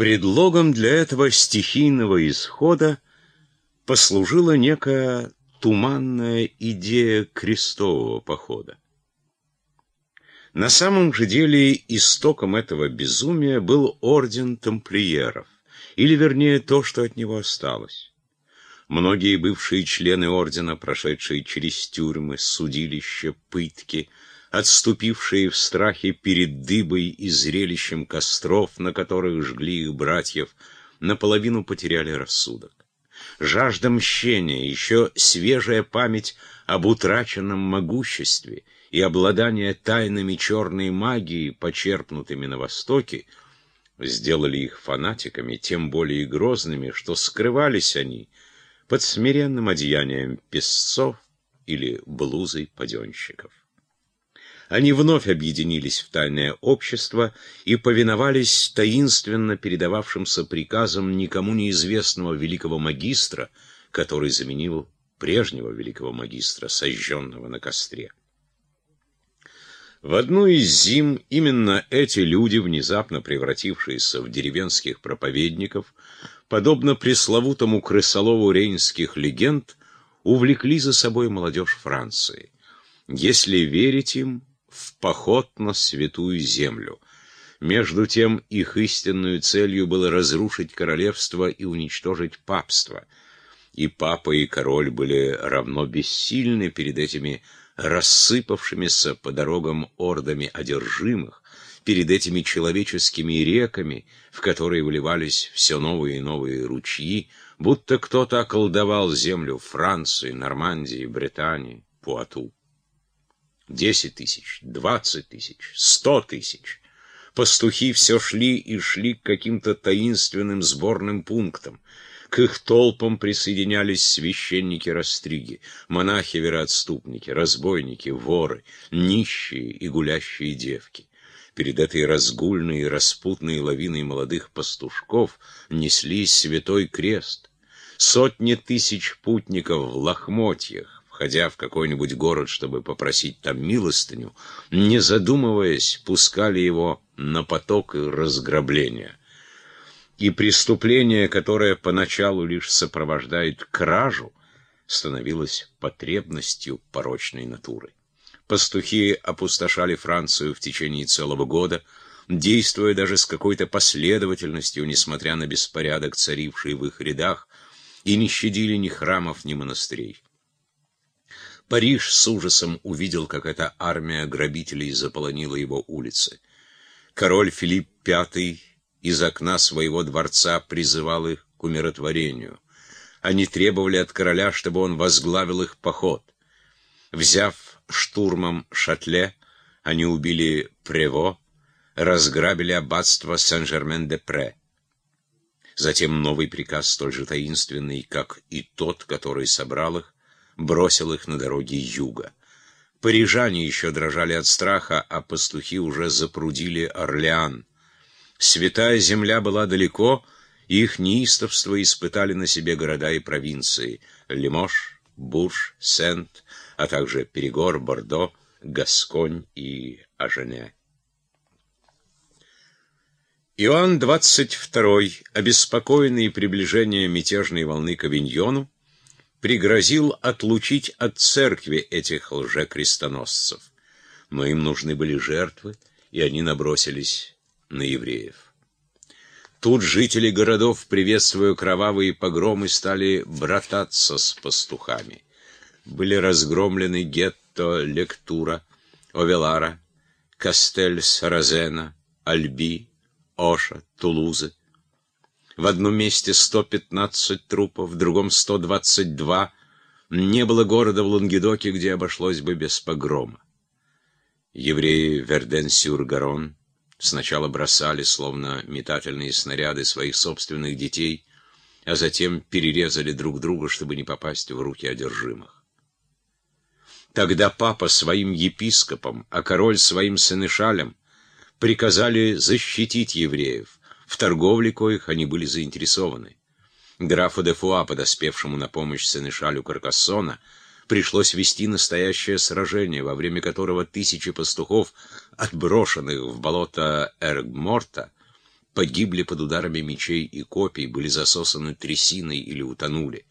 Предлогом для этого стихийного исхода послужила некая туманная идея крестового похода. На самом же деле истоком этого безумия был орден тамплиеров, или вернее то, что от него осталось. Многие бывшие члены ордена, прошедшие через тюрьмы, судилища, пытки, отступившие в страхе перед дыбой и зрелищем костров, на которых жгли их братьев, наполовину потеряли рассудок. Жажда мщения, еще свежая память об утраченном могуществе и обладание тайнами черной магии, почерпнутыми на Востоке, сделали их фанатиками, тем более грозными, что скрывались они под смиренным одеянием песцов или блузой паденщиков. Они вновь объединились в тайное общество и повиновались таинственно передававшимся приказам никому неизвестного великого магистра, который заменил прежнего великого магистра, сожженного на костре. В одну из зим именно эти люди, внезапно превратившиеся в деревенских проповедников, подобно пресловутому крысолову рейнских легенд, увлекли за собой молодежь Франции. Если верить им, в поход на святую землю. Между тем их истинную целью было разрушить королевство и уничтожить папство. И папа, и король были равно бессильны перед этими рассыпавшимися по дорогам ордами одержимых, перед этими человеческими реками, в которые вливались все новые и новые ручьи, будто кто-то околдовал землю Франции, Нормандии, Британии, Пуату. Десять тысяч, двадцать тысяч, сто тысяч. Пастухи все шли и шли к каким-то таинственным сборным пунктам. К их толпам присоединялись священники-растриги, монахи-вероотступники, разбойники, воры, нищие и гулящие девки. Перед этой разгульной и распутной лавиной молодых пастушков неслись святой крест. Сотни тысяч путников в лохмотьях, входя в какой-нибудь город, чтобы попросить там милостыню, не задумываясь, пускали его на поток разграбления. И преступление, которое поначалу лишь сопровождает кражу, становилось потребностью порочной натуры. Пастухи опустошали Францию в течение целого года, действуя даже с какой-то последовательностью, несмотря на беспорядок, царивший в их рядах, и не щадили ни храмов, ни монастырей. Париж с ужасом увидел, как эта армия грабителей заполонила его улицы. Король Филипп V из окна своего дворца призывал их к умиротворению. Они требовали от короля, чтобы он возглавил их поход. Взяв штурмом Шатле, они убили Прево, разграбили аббатство Сен-Жермен-де-Пре. Затем новый приказ, столь же таинственный, как и тот, который собрал их, бросил их на дороге юга. Парижане еще дрожали от страха, а пастухи уже запрудили Орлеан. Святая земля была далеко, и их неистовство испытали на себе города и провинции — Лимош, Буш, Сент, а также Перегор, Бордо, Гасконь и Ажене. Иоанн XXII, обеспокоенный приближением мятежной волны к Авиньону, пригрозил отлучить от церкви этих лжекрестоносцев. Но им нужны были жертвы, и они набросились на евреев. Тут жители городов, приветствуя кровавые погромы, стали брататься с пастухами. Были разгромлены гетто Лектура, Овелара, Кастель Саразена, Альби, Оша, Тулузы. В одном месте 115 трупов, в другом 122. Не было города в Лангедоке, где обошлось бы без погрома. Евреи Верден-Сюр-Гарон сначала бросали, словно метательные снаряды, своих собственных детей, а затем перерезали друг друга, чтобы не попасть в руки одержимых. Тогда папа своим епископом, а король своим сенешалем приказали защитить евреев, в торговле коих они были заинтересованы. Графу де Фуа, подоспевшему на помощь Сенешалю Каркассона, пришлось вести настоящее сражение, во время которого тысячи пастухов, отброшенных в болото Эргморта, погибли под ударами мечей и копий, были засосаны трясиной или утонули.